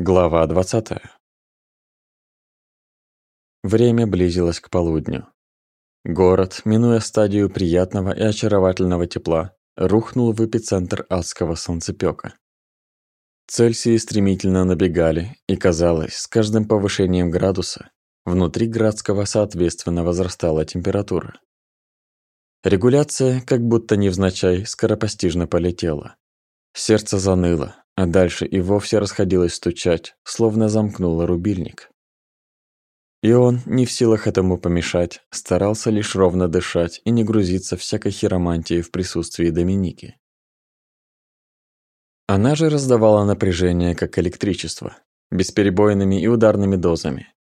Глава 20. Время близилось к полудню. Город, минуя стадию приятного и очаровательного тепла, рухнул в эпицентр адского солнцепёка. Цельсии стремительно набегали, и казалось, с каждым повышением градуса внутри Градского соответственно возрастала температура. Регуляция, как будто невзначай, скоропостижно полетела. Сердце заныло, а дальше и вовсе расходилось стучать, словно замкнуло рубильник. И он, не в силах этому помешать, старался лишь ровно дышать и не грузиться всякой хиромантией в присутствии Доминики. Она же раздавала напряжение как электричество, бесперебойными и ударными дозами.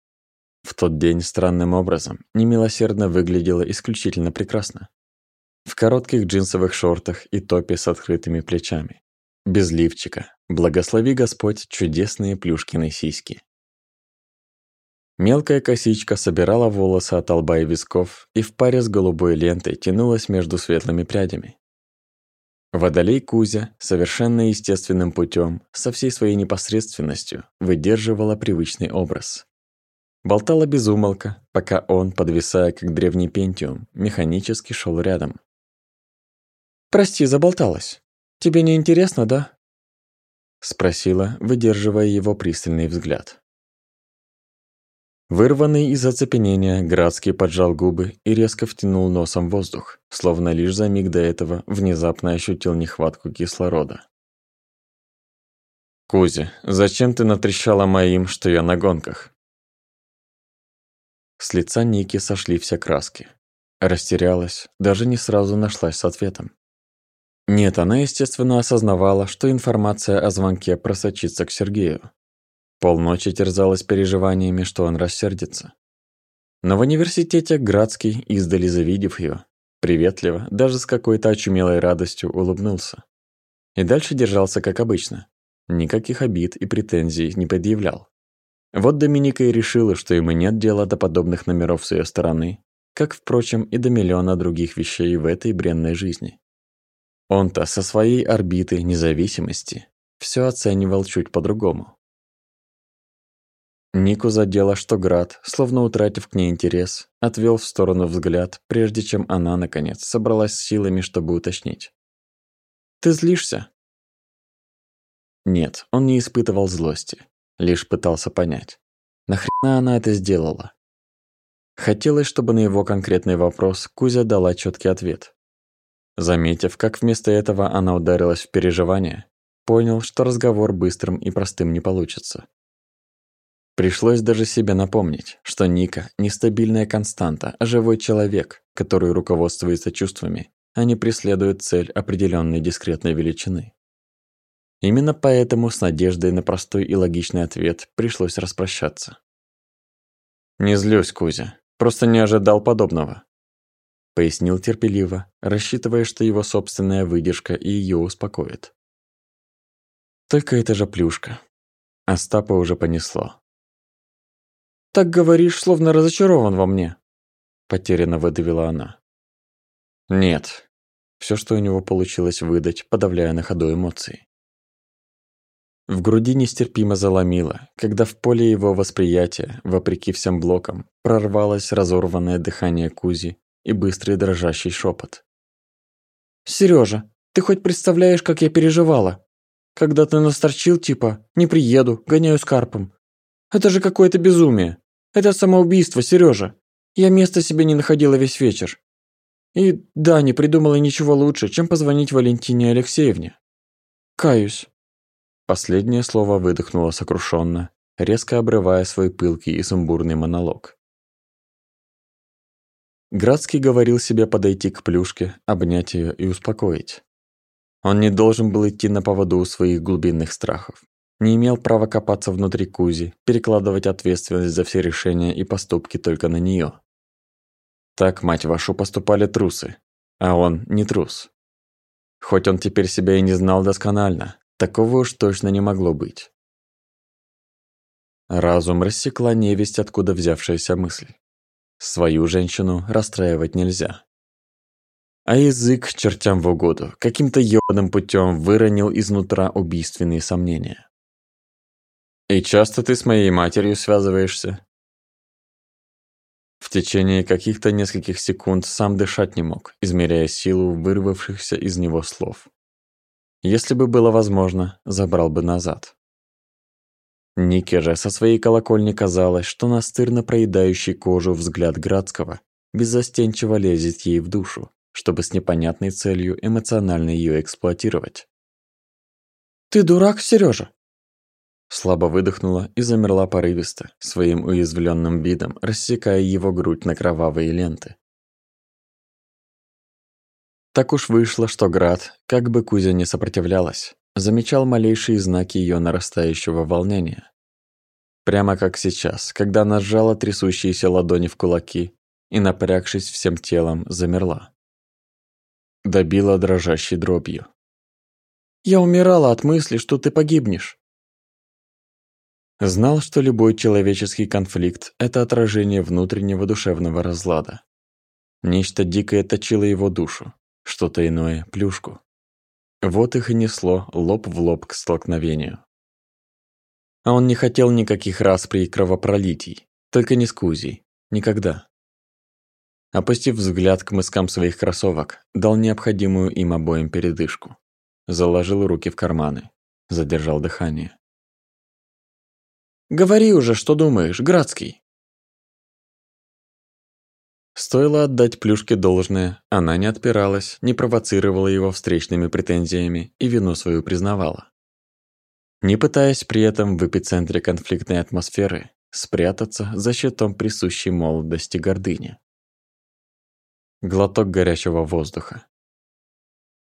В тот день странным образом немилосердно выглядела исключительно прекрасно. В коротких джинсовых шортах и топе с открытыми плечами. Без лифчика, Благослови Господь чудесные плюшкины сиськи. Мелкая косичка собирала волосы от лба и висков и в паре с голубой лентой тянулась между светлыми прядями. Водолей Кузя совершенно естественным путем, со всей своей непосредственностью, выдерживала привычный образ. Болтала без умолка, пока он, подвисая как древний пентиум, механически шел рядом. «Прости, заболталась. Тебе не интересно, да?» Спросила, выдерживая его пристальный взгляд. Вырванный из оцепенения, Градский поджал губы и резко втянул носом воздух, словно лишь за миг до этого внезапно ощутил нехватку кислорода. «Кузя, зачем ты натрещала моим, что я на гонках?» С лица Ники сошли все краски. Растерялась, даже не сразу нашлась с ответом. Нет, она, естественно, осознавала, что информация о звонке просочится к Сергею. Полночи терзалась переживаниями, что он рассердится. Но в университете Градский, издали завидев ее, приветливо, даже с какой-то очумелой радостью улыбнулся. И дальше держался как обычно. Никаких обид и претензий не предъявлял. Вот Доминика и решила, что ему нет дела до подобных номеров с ее стороны, как, впрочем, и до миллиона других вещей в этой бренной жизни. Он-то со своей орбиты независимости все оценивал чуть по-другому. Нику задело, что Град, словно утратив к ней интерес, отвел в сторону взгляд, прежде чем она, наконец, собралась с силами, чтобы уточнить. «Ты злишься?» Нет, он не испытывал злости, лишь пытался понять, нахрена она это сделала. Хотелось, чтобы на его конкретный вопрос Кузя дала четкий ответ. Заметив, как вместо этого она ударилась в переживание, понял, что разговор быстрым и простым не получится. Пришлось даже себе напомнить, что Ника – нестабильная константа, а живой человек, который руководствуется чувствами, а не преследует цель определенной дискретной величины. Именно поэтому с надеждой на простой и логичный ответ пришлось распрощаться. «Не злюсь, Кузя, просто не ожидал подобного пояснил терпеливо, рассчитывая, что его собственная выдержка и ее успокоит. Только это же плюшка. Остапа уже понесло. «Так говоришь, словно разочарован во мне», – потерянно выдавила она. «Нет». Все, что у него получилось выдать, подавляя на ходу эмоции. В груди нестерпимо заломило, когда в поле его восприятия, вопреки всем блокам, прорвалось разорванное дыхание Кузи и быстрый дрожащий шепот. «Серёжа, ты хоть представляешь, как я переживала? Когда ты насторчил, типа, не приеду, гоняю с карпом. Это же какое-то безумие. Это самоубийство, Серёжа. Я места себе не находила весь вечер. И да, не придумала ничего лучше, чем позвонить Валентине Алексеевне. Каюсь». Последнее слово выдохнула сокрушенно, резко обрывая свой пылкий и сумбурный монолог. Градский говорил себе подойти к плюшке, обнять ее и успокоить. Он не должен был идти на поводу у своих глубинных страхов. Не имел права копаться внутри Кузи, перекладывать ответственность за все решения и поступки только на нее. Так, мать вашу, поступали трусы. А он не трус. Хоть он теперь себя и не знал досконально, такого уж точно не могло быть. Разум рассекла невесть, откуда взявшаяся мысль. Свою женщину расстраивать нельзя. А язык чертям в угоду каким-то ёбаным путем выронил изнутра убийственные сомнения. «И часто ты с моей матерью связываешься?» В течение каких-то нескольких секунд сам дышать не мог, измеряя силу вырвавшихся из него слов. Если бы было возможно, забрал бы назад. Нике же со своей колокольни казалось, что настырно проедающий кожу взгляд Градского беззастенчиво лезет ей в душу, чтобы с непонятной целью эмоционально ее эксплуатировать. «Ты дурак, Сережа? Слабо выдохнула и замерла порывисто, своим уязвленным видом, рассекая его грудь на кровавые ленты. Так уж вышло, что Град, как бы Кузя не сопротивлялась, замечал малейшие знаки ее нарастающего волнения. Прямо как сейчас, когда она сжала трясущиеся ладони в кулаки и, напрягшись всем телом, замерла. Добила дрожащей дробью. «Я умирала от мысли, что ты погибнешь». Знал, что любой человеческий конфликт – это отражение внутреннего душевного разлада. Нечто дикое точило его душу, что-то иное – плюшку. Вот их и несло лоб в лоб к столкновению. А он не хотел никаких распри и кровопролитий, только не с Кузей, никогда. Опустив взгляд к мыскам своих кроссовок, дал необходимую им обоим передышку. Заложил руки в карманы, задержал дыхание. Говори уже, что думаешь, Градский. Стоило отдать плюшке должное, она не отпиралась, не провоцировала его встречными претензиями и вину свою признавала. Не пытаясь при этом в эпицентре конфликтной атмосферы спрятаться за щитом присущей молодости гордыни. Глоток горячего воздуха.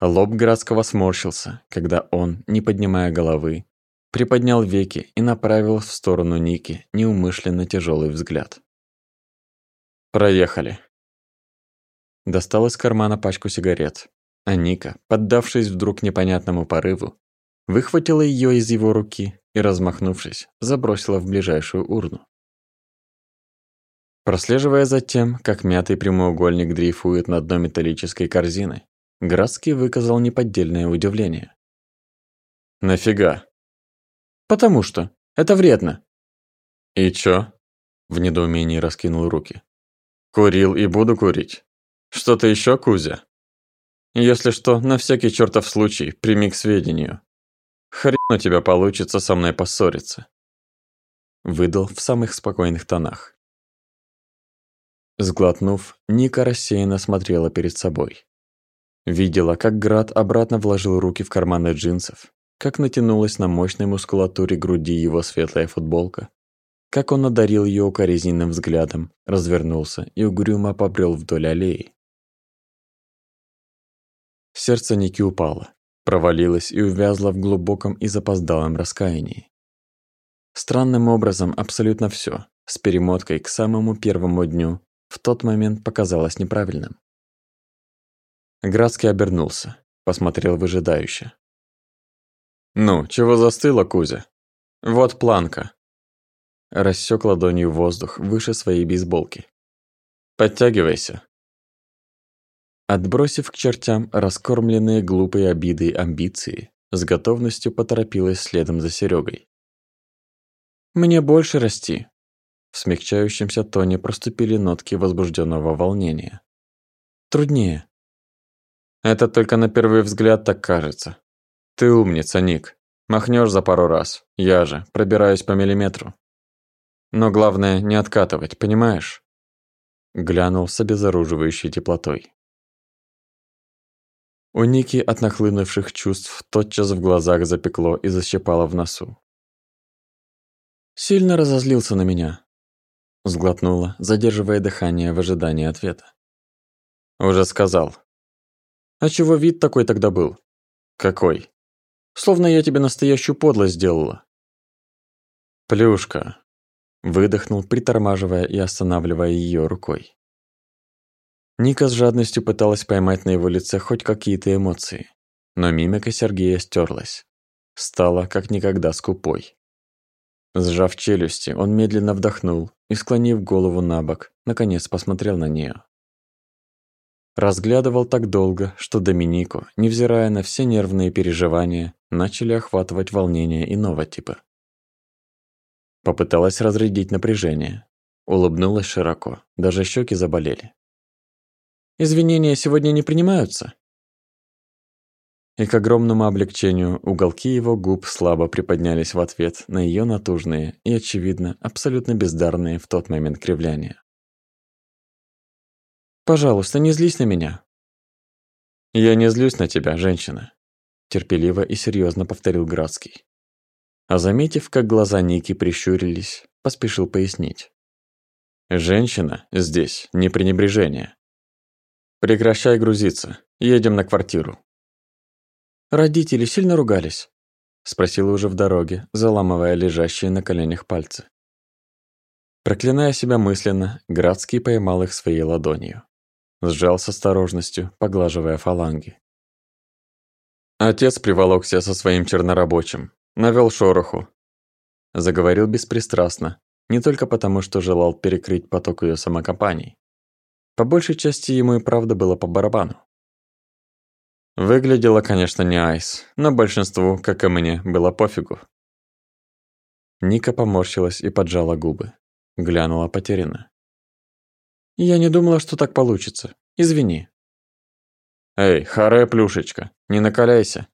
Лоб Градского сморщился, когда он, не поднимая головы, приподнял веки и направил в сторону Ники неумышленно тяжелый взгляд. «Проехали». Достал из кармана пачку сигарет, а Ника, поддавшись вдруг непонятному порыву, выхватила ее из его руки и, размахнувшись, забросила в ближайшую урну. Прослеживая за тем, как мятый прямоугольник дрейфует на дно металлической корзины, Градский выказал неподдельное удивление. «Нафига?» Потому что. Это вредно. И чё? В недоумении раскинул руки. Курил и буду курить. Что-то ещё, Кузя? Если что, на всякий чертов случай, прими к сведению. Хрен у тебя получится со мной поссориться. Выдал в самых спокойных тонах. Сглотнув, Ника рассеянно смотрела перед собой. Видела, как Град обратно вложил руки в карманы джинсов, как натянулась на мощной мускулатуре груди его светлая футболка, как он одарил ее укоризненным взглядом, развернулся и угрюмо побрел вдоль аллеи. Сердце Ники упало, провалилось и увязло в глубоком и запоздалом раскаянии. Странным образом абсолютно все, с перемоткой к самому первому дню, в тот момент показалось неправильным. Градский обернулся, посмотрел выжидающе. «Ну, чего застыла, Кузя? Вот планка». Рассек ладонью воздух выше своей бейсболки. «Подтягивайся». Отбросив к чертям раскормленные глупой обидой амбиции, с готовностью поторопилась следом за Серегой. «Мне больше расти». В смягчающемся тоне проступили нотки возбужденного волнения. «Труднее». «Это только на первый взгляд так кажется», ты умница, Ник. Махнешь за пару раз. Я же пробираюсь по миллиметру. Но главное не откатывать, понимаешь? Глянул с обезоруживающей теплотой. У Ники от нахлынувших чувств тотчас в глазах запекло и защипало в носу. «Сильно разозлился на меня», — сглотнула, задерживая дыхание в ожидании ответа. «Уже сказал». «А чего вид такой тогда был?» «Какой?» Словно я тебе настоящую подлость сделала. Плюшка. Выдохнул, притормаживая и останавливая ее рукой. Ника с жадностью пыталась поймать на его лице хоть какие-то эмоции, но мимика Сергея стерлась. Стала как никогда скупой. Сжав челюсти, он медленно вдохнул и, склонив голову на бок, наконец посмотрел на нее. Разглядывал так долго, что Доминику, невзирая на все нервные переживания, начали охватывать волнения иного типа. Попыталась разрядить напряжение. Улыбнулась широко, даже щеки заболели. «Извинения сегодня не принимаются?» И к огромному облегчению уголки его губ слабо приподнялись в ответ на ее натужные и, очевидно, абсолютно бездарные в тот момент кривляния. «Пожалуйста, не злись на меня». «Я не злюсь на тебя, женщина», – терпеливо и серьезно повторил Градский. А заметив, как глаза Ники прищурились, поспешил пояснить. «Женщина здесь, не пренебрежение. Прекращай грузиться, едем на квартиру». Родители сильно ругались? Спросила уже в дороге, заламывая лежащие на коленях пальцы. Проклиная себя мысленно, Градский поймал их своей ладонью. Сжал с осторожностью, поглаживая фаланги. Отец приволокся со своим чернорабочим, навел шороху. Заговорил беспристрастно, не только потому, что желал перекрыть поток ее самокопаний. По большей части ему и правда было по барабану. Выглядела, конечно, не Айс, но большинству, как и мне, было пофигу. Ника поморщилась и поджала губы. Глянула потерянно. «Я не думала, что так получится. Извини». «Эй, харе, плюшечка, не накаляйся».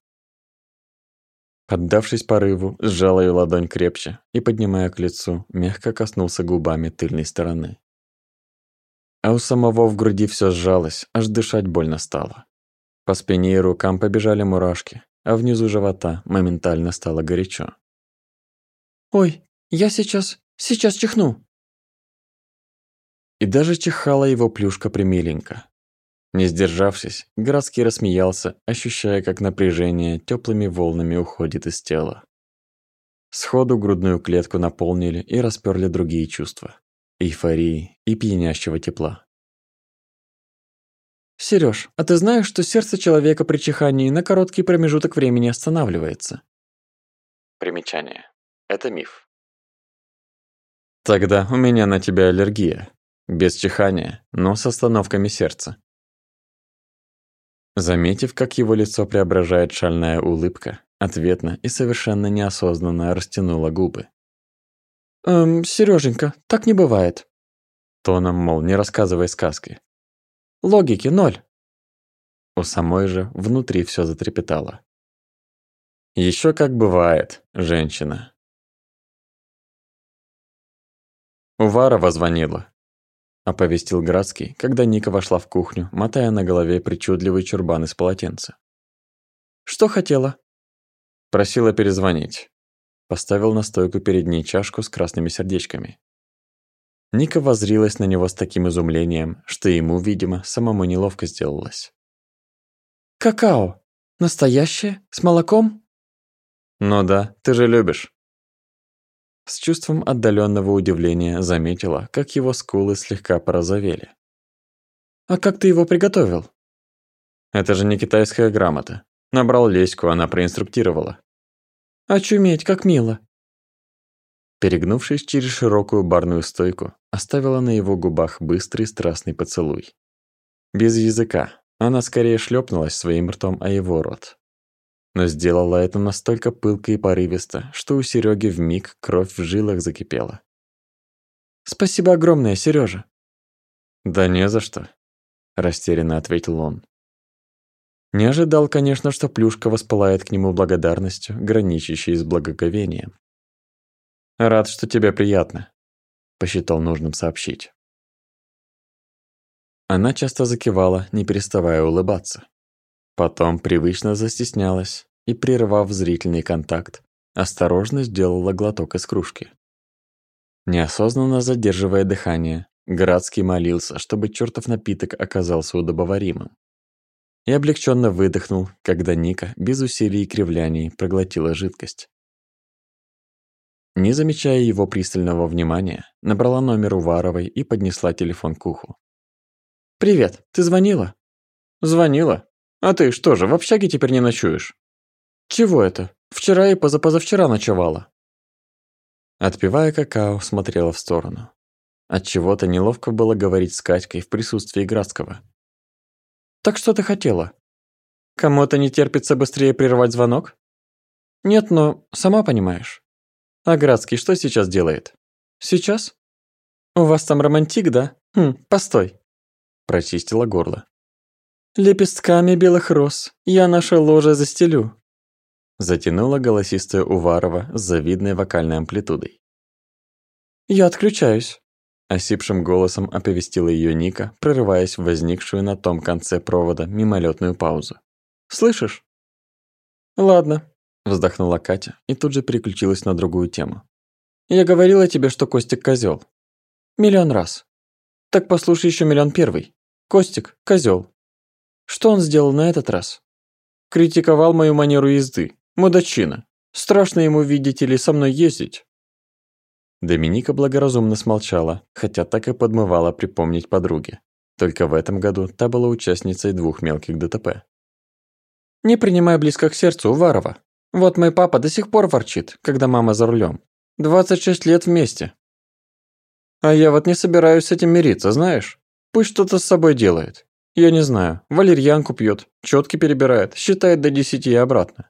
Поддавшись порыву, сжал ее ладонь крепче и, поднимая к лицу, мягко коснулся губами тыльной стороны. А у самого в груди все сжалось, аж дышать больно стало. По спине и рукам побежали мурашки, а внизу живота моментально стало горячо. «Ой, я сейчас, сейчас чихну!» И даже чихала его плюшка примиленько. Не сдержавшись, Градский рассмеялся, ощущая, как напряжение теплыми волнами уходит из тела. Сходу грудную клетку наполнили и расперли другие чувства. Эйфории и пьянящего тепла. Сереж, а ты знаешь, что сердце человека при чихании на короткий промежуток времени останавливается? Примечание. Это миф. Тогда у меня на тебя аллергия. Без чихания, но с остановками сердца. Заметив, как его лицо преображает шальная улыбка, ответно и совершенно неосознанно растянула губы. «Эм, Сереженька, так не бывает». Тоном, мол, не рассказывай сказки. Логики ноль. У самой же внутри все затрепетало. Еще как бывает, женщина. Уварова звонила. Оповестил Градский, когда Ника вошла в кухню, мотая на голове причудливый чурбан из полотенца. «Что хотела?» Просила перезвонить. Поставил на стойку перед ней чашку с красными сердечками. Ника воззрилась на него с таким изумлением, что ему, видимо, самому неловко сделалось. «Какао? Настоящее? С молоком?» «Ну да, ты же любишь». С чувством отдаленного удивления заметила, как его скулы слегка порозовели. «А как ты его приготовил?» «Это же не китайская грамота. Набрал леську, она проинструктировала». «Очуметь, как мило!» Перегнувшись через широкую барную стойку, оставила на его губах быстрый страстный поцелуй. Без языка, она скорее шлепнулась своим ртом о его рот. Но сделала это настолько пылко и порывисто, что у Серёги вмиг кровь в жилах закипела. «Спасибо огромное, Сережа. «Да не за что», – растерянно ответил он. Не ожидал, конечно, что Плюшка воспылает к нему благодарностью, граничащей с благоговением. Рад, что тебе приятно, посчитал нужным сообщить. Она часто закивала, не переставая улыбаться. Потом привычно застеснялась и, прервав зрительный контакт, осторожно сделала глоток из кружки. Неосознанно задерживая дыхание, Градский молился, чтобы чертов напиток оказался удобоваримым. И облегченно выдохнул, когда Ника без усилий и кривляний проглотила жидкость. Не замечая его пристального внимания, набрала номер Уваровой и поднесла телефон к уху. «Привет, ты звонила?» «Звонила? А ты что же, в общаге теперь не ночуешь?» «Чего это? Вчера и позапозавчера ночевала». Отпивая какао, смотрела в сторону. От чего то неловко было говорить с Катькой в присутствии Градского. «Так что ты хотела?» «Кому-то не терпится быстрее прервать звонок?» «Нет, но сама понимаешь». А Градский что сейчас делает? Сейчас? У вас там романтик, да? Хм, постой. Прочистила горло. Лепестками белых роз я наше ложе застелю. Затянула голосистая Уварова с завидной вокальной амплитудой. Я отключаюсь. Осипшим голосом оповестила ее Ника, прерываясь в возникшую на том конце провода мимолетную паузу. «Слышишь?» «Ладно», – вздохнула Катя и тут же переключилась на другую тему. «Я говорила тебе, что Костик козел. Миллион раз. Так послушай еще миллион первый. Костик – козел. Что он сделал на этот раз? Критиковал мою манеру езды. Мудачина. Страшно ему, видите ли, со мной ездить. Доминика благоразумно смолчала, хотя так и подмывала припомнить подруге. Только в этом году та была участницей двух мелких ДТП. «Не принимай близко к сердцу, Уварова. Вот мой папа до сих пор ворчит, когда мама за рулем. 26 лет вместе. А я вот не собираюсь с этим мириться, знаешь? Пусть что-то с собой делает. Я не знаю, валерьянку пьет, четки перебирает, считает до десяти и обратно.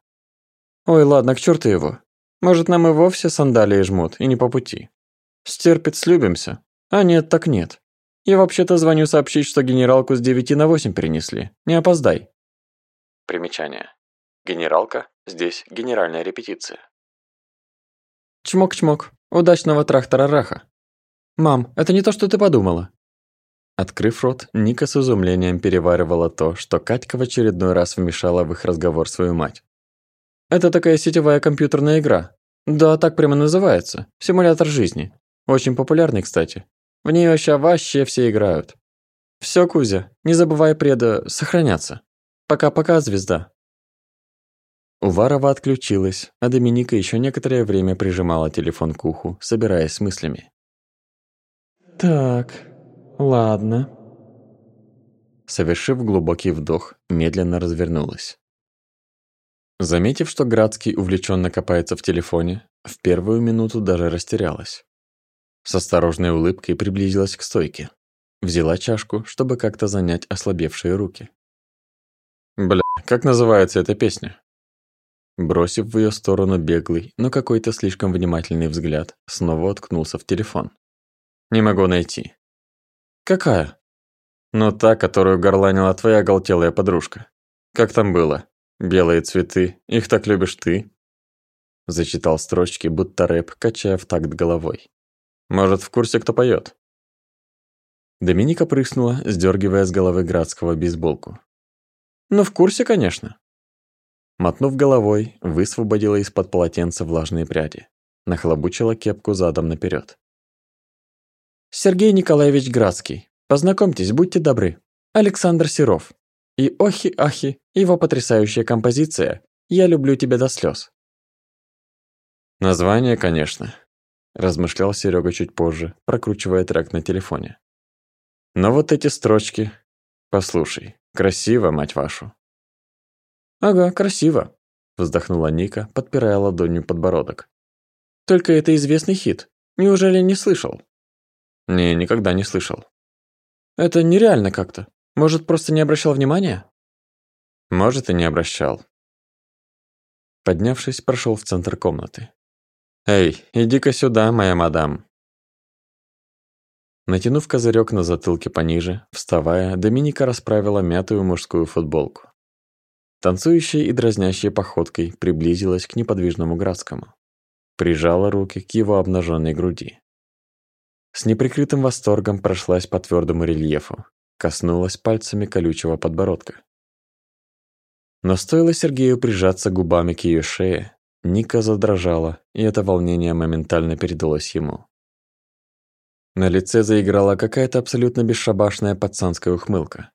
Ой, ладно, к черту его. Может, нам и вовсе сандалии жмут, и не по пути. Стерпит, слюбимся. А нет, так нет. Я вообще-то звоню сообщить, что генералку с 9 на 8 перенесли. Не опоздай. Примечание. Генералка, здесь генеральная репетиция. Чмок-чмок. Удачного трактора Раха. Мам, это не то, что ты подумала. Открыв рот, Ника с изумлением переваривала то, что Катька в очередной раз вмешала в их разговор свою мать. Это такая сетевая компьютерная игра. Да, так прямо называется. Симулятор жизни. Очень популярный, кстати. В нее вообще вообще все играют. Все, Кузя, не забывай преда сохраняться. Пока-пока, звезда. Уварова отключилась, а Доминика еще некоторое время прижимала телефон к уху, собираясь с мыслями. «Так, ладно». Совершив глубокий вдох, медленно развернулась. Заметив, что Градский увлеченно копается в телефоне, в первую минуту даже растерялась. С осторожной улыбкой приблизилась к стойке. Взяла чашку, чтобы как-то занять ослабевшие руки. «Бля, как называется эта песня?» Бросив в ее сторону беглый, но какой-то слишком внимательный взгляд, снова уткнулся в телефон. «Не могу найти». «Какая?» «Ну та, которую горланила твоя оголтелая подружка. Как там было?» Белые цветы, их так любишь ты. Зачитал строчки, будто рэп, качая в такт головой. Может, в курсе, кто поет? Доминика прыснула, сдергивая с головы Градского бейсболку. «Ну, в курсе, конечно». Мотнув головой, высвободила из-под полотенца влажные пряди. Нахлобучила кепку задом наперед. «Сергей Николаевич Градский, познакомьтесь, будьте добры. Александр Серов, и охи-ахи, его потрясающая композиция «Я люблю тебя до слез». Название, конечно, размышлял Серега чуть позже, прокручивая трек на телефоне. Но вот эти строчки, послушай, красиво, мать вашу. Ага, красиво, вздохнула Ника, подпирая ладонью подбородок. Только это известный хит. Неужели не слышал? Не, никогда не слышал. Это нереально как-то. Может, просто не обращал внимания? Может, и не обращал. Поднявшись, прошел в центр комнаты. «Эй, иди-ка сюда, моя мадам!» Натянув козырек на затылке пониже, вставая, Доминика расправила мятую мужскую футболку. Танцующей и дразнящей походкой приблизилась к неподвижному Градскому. Прижала руки к его обнаженной груди. С неприкрытым восторгом прошлась по твердому рельефу, коснулась пальцами колючего подбородка. Но стоило Сергею прижаться губами к ее шее, Ника задрожала, и это волнение моментально передалось ему. На лице заиграла какая-то абсолютно бесшабашная пацанская ухмылка.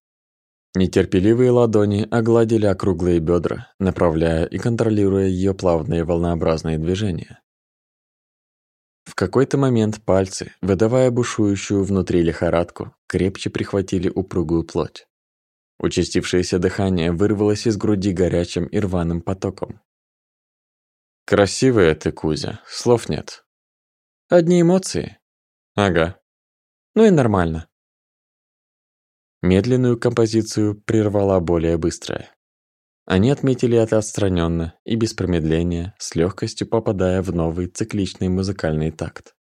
Нетерпеливые ладони огладили округлые бедра, направляя и контролируя ее плавные волнообразные движения. В какой-то момент пальцы, выдавая бушующую внутри лихорадку, крепче прихватили упругую плоть. Участившееся дыхание вырвалось из груди горячим и рваным потоком. «Красивая ты, Кузя, слов нет». «Одни эмоции?» «Ага». «Ну и нормально». Медленную композицию прервала более быстрая. Они отметили это отстраненно и без промедления, с легкостью попадая в новый цикличный музыкальный такт.